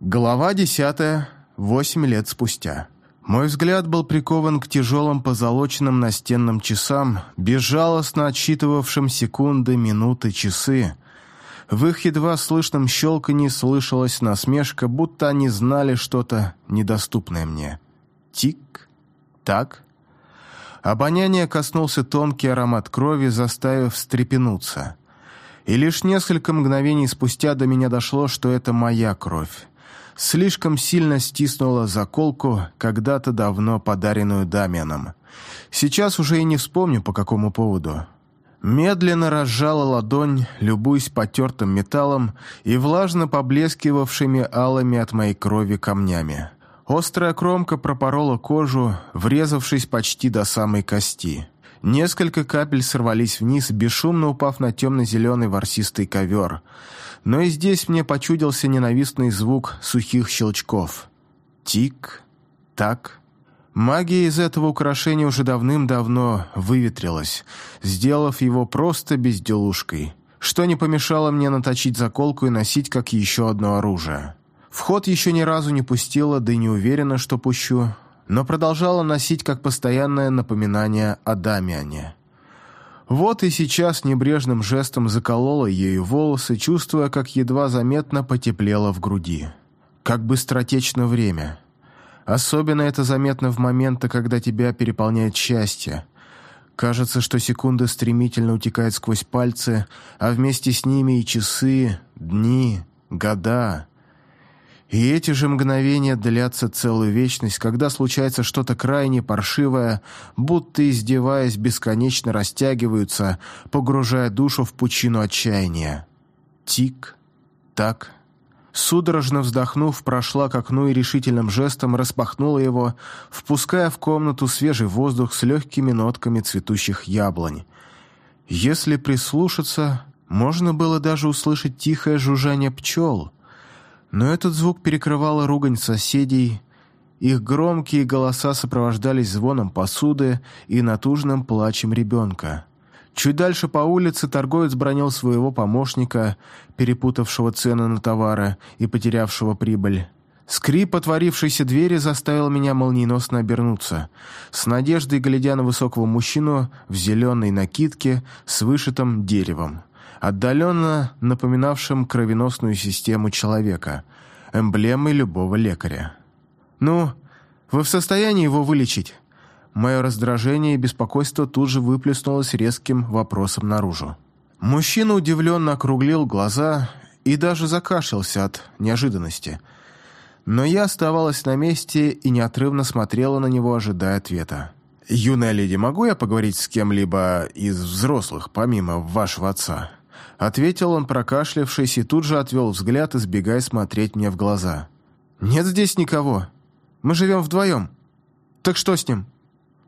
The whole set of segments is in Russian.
Глава десятая. Восемь лет спустя. Мой взгляд был прикован к тяжелым позолоченным настенным часам, безжалостно отсчитывавшим секунды, минуты, часы. В их едва слышном щелканье слышалась насмешка, будто они знали что-то недоступное мне. Тик-так. Обоняние коснулся тонкий аромат крови, заставив встрепенуться. И лишь несколько мгновений спустя до меня дошло, что это моя кровь слишком сильно стиснула заколку, когда-то давно подаренную Дамианом. Сейчас уже и не вспомню, по какому поводу. Медленно разжала ладонь, любуясь потертым металлом и влажно поблескивавшими алыми от моей крови камнями. Острая кромка пропорола кожу, врезавшись почти до самой кости. Несколько капель сорвались вниз, бесшумно упав на темно-зеленый ворсистый ковер – но и здесь мне почудился ненавистный звук сухих щелчков. Тик, так. Магия из этого украшения уже давным-давно выветрилась, сделав его просто безделушкой, что не помешало мне наточить заколку и носить как еще одно оружие. Вход еще ни разу не пустила, да и не уверена, что пущу, но продолжала носить как постоянное напоминание о Дамиане. Вот и сейчас небрежным жестом заколола ею волосы, чувствуя, как едва заметно потеплело в груди. Как быстротечно время. Особенно это заметно в моменты, когда тебя переполняет счастье. Кажется, что секунды стремительно утекают сквозь пальцы, а вместе с ними и часы, дни, года. И эти же мгновения длятся целую вечность, когда случается что-то крайне паршивое, будто издеваясь, бесконечно растягиваются, погружая душу в пучину отчаяния. Тик, так. Судорожно вздохнув, прошла к окну и решительным жестом распахнула его, впуская в комнату свежий воздух с легкими нотками цветущих яблонь. Если прислушаться, можно было даже услышать тихое жужжание пчел — но этот звук перекрывала ругань соседей, их громкие голоса сопровождались звоном посуды и натужным плачем ребенка. Чуть дальше по улице торговец бронил своего помощника, перепутавшего цены на товары и потерявшего прибыль. Скрип отворившейся двери заставил меня молниеносно обернуться, с надеждой глядя на высокого мужчину в зеленой накидке с вышитым деревом отдаленно напоминавшим кровеносную систему человека, эмблемой любого лекаря. «Ну, вы в состоянии его вылечить?» Мое раздражение и беспокойство тут же выплеснулось резким вопросом наружу. Мужчина удивленно округлил глаза и даже закашлялся от неожиданности. Но я оставалась на месте и неотрывно смотрела на него, ожидая ответа. «Юная леди, могу я поговорить с кем-либо из взрослых, помимо вашего отца?» Ответил он, прокашлявшись, и тут же отвел взгляд, избегая смотреть мне в глаза. «Нет здесь никого. Мы живем вдвоем. Так что с ним?»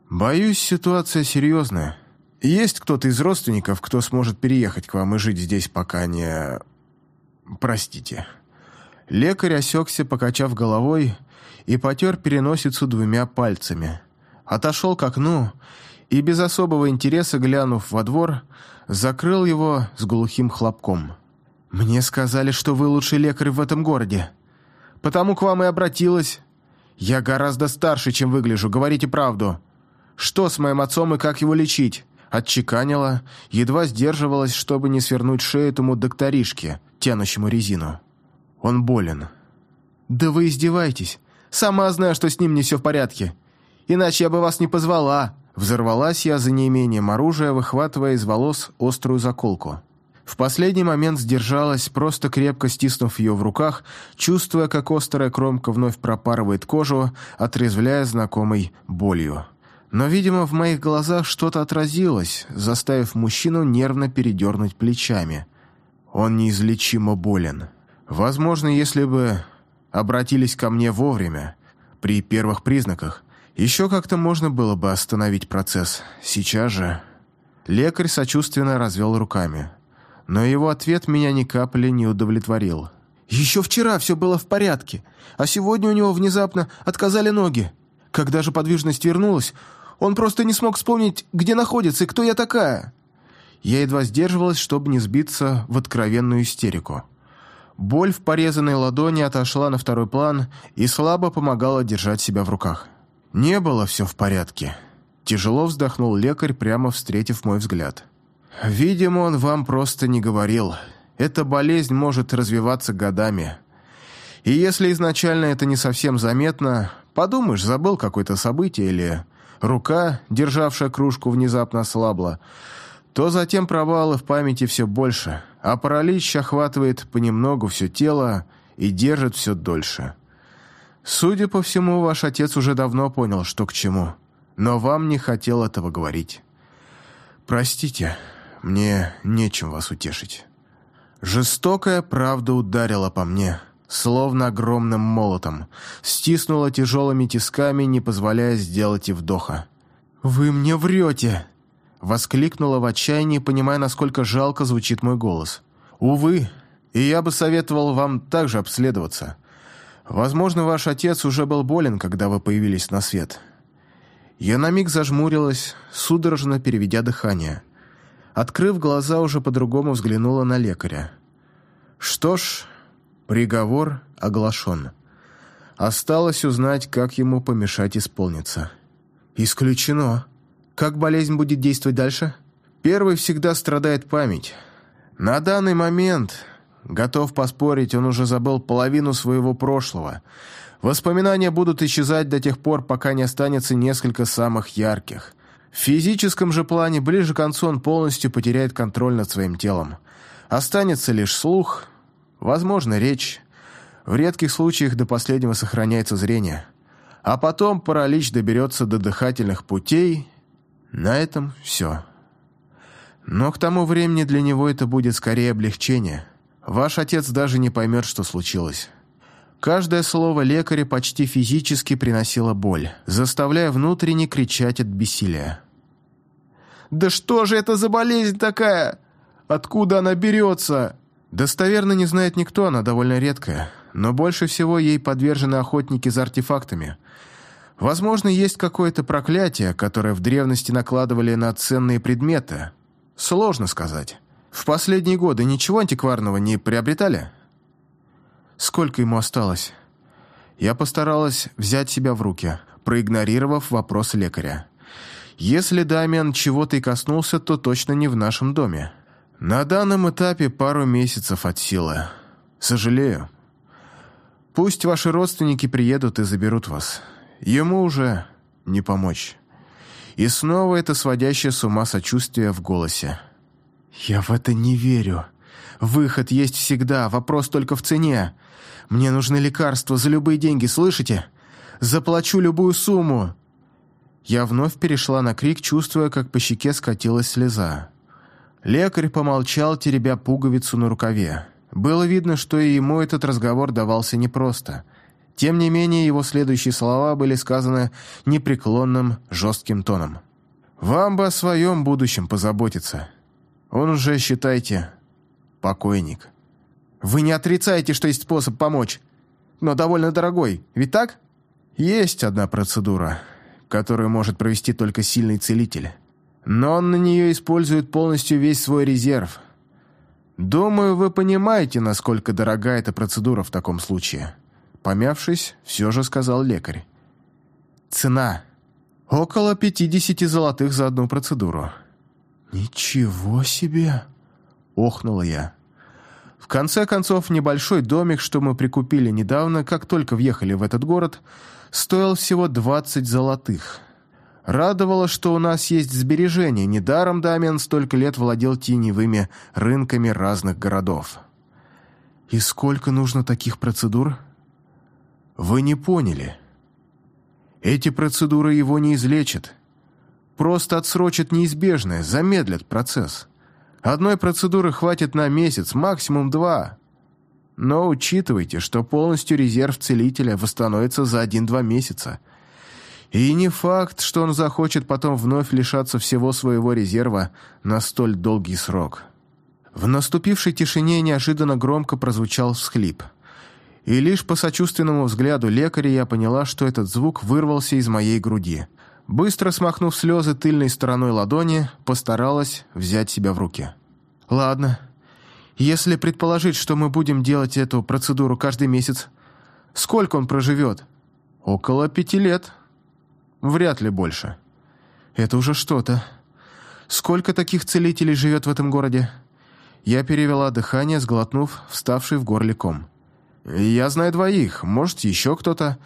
«Боюсь, ситуация серьезная. Есть кто-то из родственников, кто сможет переехать к вам и жить здесь, пока не... Простите». Лекарь осекся, покачав головой, и потер переносицу двумя пальцами. Отошел к окну и, без особого интереса глянув во двор, закрыл его с глухим хлопком. «Мне сказали, что вы лучший лекарь в этом городе. Потому к вам и обратилась. Я гораздо старше, чем выгляжу, говорите правду. Что с моим отцом и как его лечить?» Отчеканила, едва сдерживалась, чтобы не свернуть шею этому докторишке, тянущему резину. «Он болен». «Да вы издеваетесь. Сама знаю, что с ним не все в порядке. Иначе я бы вас не позвала», Взорвалась я за неимением оружия, выхватывая из волос острую заколку. В последний момент сдержалась, просто крепко стиснув ее в руках, чувствуя, как острая кромка вновь пропарывает кожу, отрезвляя знакомой болью. Но, видимо, в моих глазах что-то отразилось, заставив мужчину нервно передернуть плечами. Он неизлечимо болен. Возможно, если бы обратились ко мне вовремя, при первых признаках, еще как-то можно было бы остановить процесс. Сейчас же... Лекарь сочувственно развел руками. Но его ответ меня ни капли не удовлетворил. «Еще вчера все было в порядке, а сегодня у него внезапно отказали ноги. Когда же подвижность вернулась, он просто не смог вспомнить, где находится и кто я такая». Я едва сдерживалась, чтобы не сбиться в откровенную истерику. Боль в порезанной ладони отошла на второй план и слабо помогала держать себя в руках. Не было все в порядке. Тяжело вздохнул лекарь, прямо встретив мой взгляд. «Видимо, он вам просто не говорил. Эта болезнь может развиваться годами. И если изначально это не совсем заметно, подумаешь, забыл какое-то событие или рука, державшая кружку, внезапно ослабла, то затем провалы в памяти все больше, а паралич охватывает понемногу все тело и держит все дольше. Судя по всему, ваш отец уже давно понял, что к чему, но вам не хотел этого говорить. Простите, мне нечем вас утешить. Жестокая правда ударила по мне, словно огромным молотом, стиснула тяжелыми тисками, не позволяя сделать и вдоха. «Вы мне врете!» Воскликнула в отчаянии, понимая, насколько жалко звучит мой голос. «Увы, и я бы советовал вам также обследоваться. Возможно, ваш отец уже был болен, когда вы появились на свет». Я на миг зажмурилась, судорожно переведя дыхание. Открыв глаза, уже по-другому взглянула на лекаря. Что ж, приговор оглашен. Осталось узнать, как ему помешать исполниться. «Исключено», как болезнь будет действовать дальше? Первый всегда страдает память. На данный момент, готов поспорить, он уже забыл половину своего прошлого. Воспоминания будут исчезать до тех пор, пока не останется несколько самых ярких. В физическом же плане ближе к концу он полностью потеряет контроль над своим телом. Останется лишь слух, возможно, речь. В редких случаях до последнего сохраняется зрение. А потом паралич доберется до дыхательных путей на этом все. Но к тому времени для него это будет скорее облегчение. Ваш отец даже не поймет, что случилось. Каждое слово лекаря почти физически приносило боль, заставляя внутренне кричать от бессилия. «Да что же это за болезнь такая? Откуда она берется?» Достоверно не знает никто, она довольно редкая, но больше всего ей подвержены охотники за артефактами – Возможно, есть какое-то проклятие, которое в древности накладывали на ценные предметы. Сложно сказать. В последние годы ничего антикварного не приобретали? Сколько ему осталось? Я постаралась взять себя в руки, проигнорировав вопрос лекаря. Если Дамиан чего-то и коснулся, то точно не в нашем доме. На данном этапе пару месяцев от силы. Сожалею. Пусть ваши родственники приедут и заберут вас. Ему уже не помочь. И снова это сводящее с ума сочувствие в голосе. «Я в это не верю. Выход есть всегда, вопрос только в цене. Мне нужны лекарства за любые деньги, слышите? Заплачу любую сумму!» Я вновь перешла на крик, чувствуя, как по щеке скатилась слеза. Лекарь помолчал, теребя пуговицу на рукаве. Было видно, что и ему этот разговор давался непросто. Тем не менее, его следующие слова были сказаны непреклонным, жестким тоном. «Вам бы о своем будущем позаботиться. Он уже, считайте, покойник. Вы не отрицаете, что есть способ помочь, но довольно дорогой, ведь так? Есть одна процедура, которую может провести только сильный целитель. Но он на нее использует полностью весь свой резерв. Думаю, вы понимаете, насколько дорога эта процедура в таком случае». Помявшись, все же сказал лекарь. «Цена. Около пятидесяти золотых за одну процедуру». «Ничего себе!» — охнула я. В конце концов, небольшой домик, что мы прикупили недавно, как только въехали в этот город, стоил всего двадцать золотых. Радовало, что у нас есть сбережения, недаром Дамиан столько лет владел теневыми рынками разных городов. «И сколько нужно таких процедур?» Вы не поняли. Эти процедуры его не излечат. Просто отсрочат неизбежное, замедлят процесс. Одной процедуры хватит на месяц, максимум два. Но учитывайте, что полностью резерв целителя восстановится за один-два месяца. И не факт, что он захочет потом вновь лишаться всего своего резерва на столь долгий срок. В наступившей тишине неожиданно громко прозвучал всхлип – и лишь по сочувственному взгляду лекаря я поняла, что этот звук вырвался из моей груди. Быстро смахнув слезы тыльной стороной ладони, постаралась взять себя в руки. «Ладно, Если предположить, что мы будем делать эту процедуру каждый месяц, сколько он проживет? Около пяти лет. Вряд ли больше. Это уже что-то. Сколько таких целителей живет в этом городе? Я перевела дыхание, сглотнув вставший в горле ком. Я знаю двоих, может, еще кто-то.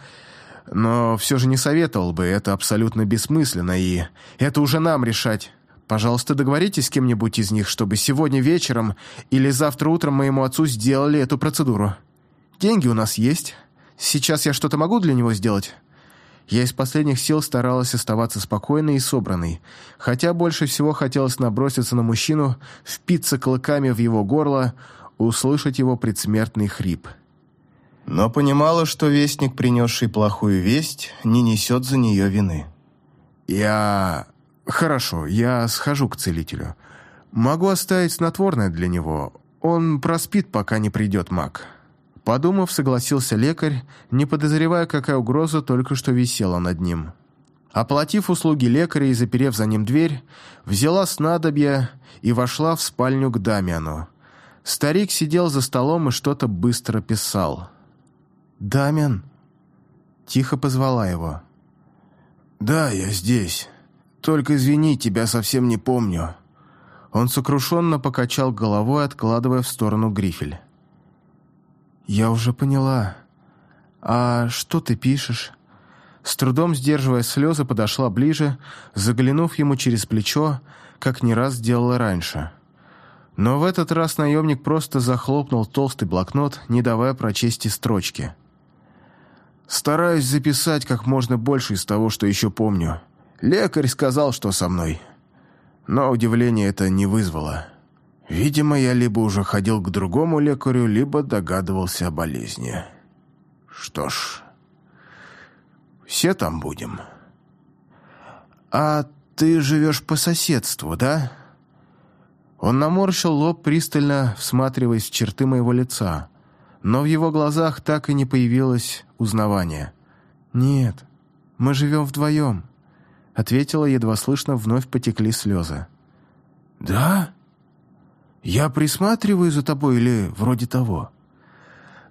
Но все же не советовал бы, это абсолютно бессмысленно, и это уже нам решать. Пожалуйста, договоритесь с кем-нибудь из них, чтобы сегодня вечером или завтра утром моему отцу сделали эту процедуру. Деньги у нас есть. Сейчас я что-то могу для него сделать?» Я из последних сил старалась оставаться спокойной и собранной, хотя больше всего хотелось наброситься на мужчину, впиться клыками в его горло, услышать его предсмертный хрип. Но понимала, что вестник, принесший плохую весть, не несет за нее вины. «Я... хорошо, я схожу к целителю. Могу оставить снотворное для него. Он проспит, пока не придет маг». Подумав, согласился лекарь, не подозревая, какая угроза только что висела над ним. Оплатив услуги лекаря и заперев за ним дверь, взяла снадобье и вошла в спальню к Дамиану. Старик сидел за столом и что-то быстро писал. «Дамиан?» Тихо позвала его. «Да, я здесь. Только извини, тебя совсем не помню». Он сокрушенно покачал головой, откладывая в сторону грифель. «Я уже поняла. А что ты пишешь?» С трудом сдерживая слезы, подошла ближе, заглянув ему через плечо, как не раз делала раньше. Но в этот раз наемник просто захлопнул толстый блокнот, не давая прочесть и строчки. «Стараюсь записать как можно больше из того, что еще помню. Лекарь сказал, что со мной. Но удивление это не вызвало». Видимо, я либо уже ходил к другому лекарю, либо догадывался о болезни. Что ж, все там будем. А ты живешь по соседству, да? Он наморщил лоб, пристально всматриваясь в черты моего лица, но в его глазах так и не появилось узнавания. «Нет, мы живем вдвоем», — ответила, едва слышно, вновь потекли слезы. «Да?» «Я присматриваю за тобой или вроде того?»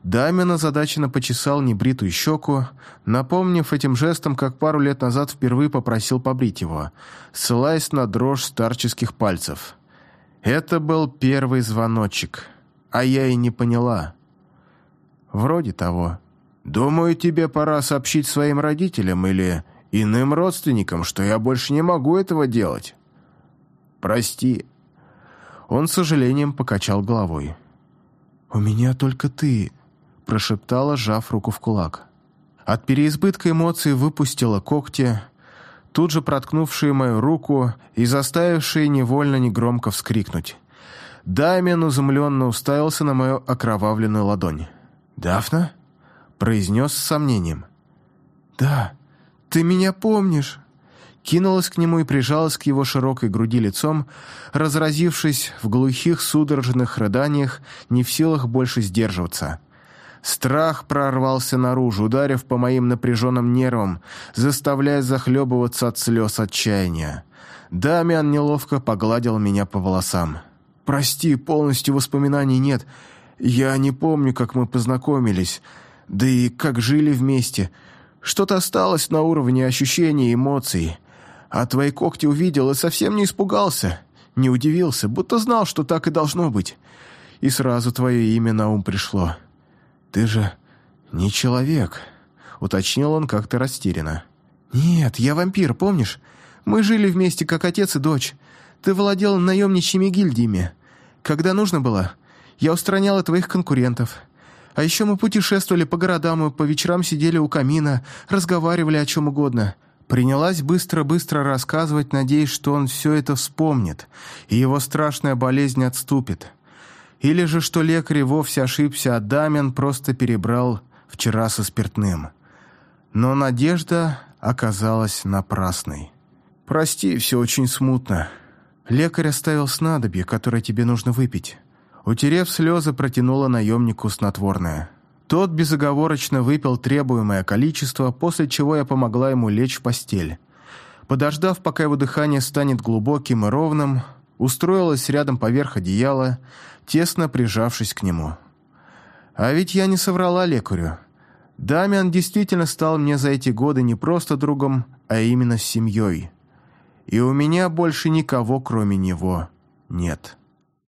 Дамин озадаченно почесал небритую щеку, напомнив этим жестом, как пару лет назад впервые попросил побрить его, ссылаясь на дрожь старческих пальцев. Это был первый звоночек, а я и не поняла. Вроде того. «Думаю, тебе пора сообщить своим родителям или иным родственникам, что я больше не могу этого делать. Прости». Он с сожалением покачал головой. «У меня только ты», – прошептала, сжав руку в кулак. От переизбытка эмоций выпустила когти, тут же проткнувшие мою руку и заставившие невольно негромко вскрикнуть. Дамиан изумленно уставился на мою окровавленную ладонь. «Дафна?» – произнес с сомнением. «Да, ты меня помнишь?» кинулась к нему и прижалась к его широкой груди лицом, разразившись в глухих судорожных рыданиях, не в силах больше сдерживаться. Страх прорвался наружу, ударив по моим напряженным нервам, заставляя захлебываться от слез отчаяния. Дамиан неловко погладил меня по волосам. «Прости, полностью воспоминаний нет. Я не помню, как мы познакомились, да и как жили вместе. Что-то осталось на уровне ощущений и эмоций. А твои когти увидел и совсем не испугался, не удивился, будто знал, что так и должно быть. И сразу твое имя на ум пришло. Ты же не человек, уточнил он как-то растерянно. Нет, я вампир, помнишь? Мы жили вместе, как отец и дочь. Ты владел наемничьими гильдиями. Когда нужно было, я устраняла твоих конкурентов. А еще мы путешествовали по городам и по вечерам сидели у камина, разговаривали о чем угодно — Принялась быстро-быстро рассказывать, надеясь, что он все это вспомнит, и его страшная болезнь отступит. Или же, что лекарь вовсе ошибся, а Дамин просто перебрал вчера со спиртным. Но надежда оказалась напрасной. «Прости, все очень смутно. Лекарь оставил снадобье, которое тебе нужно выпить». Утерев слезы, протянула наемнику снотворное. Тот безоговорочно выпил требуемое количество, после чего я помогла ему лечь в постель. Подождав, пока его дыхание станет глубоким и ровным, устроилась рядом поверх одеяла, тесно прижавшись к нему. А ведь я не соврала лекарю. Дамиан действительно стал мне за эти годы не просто другом, а именно семьей. И у меня больше никого, кроме него, нет».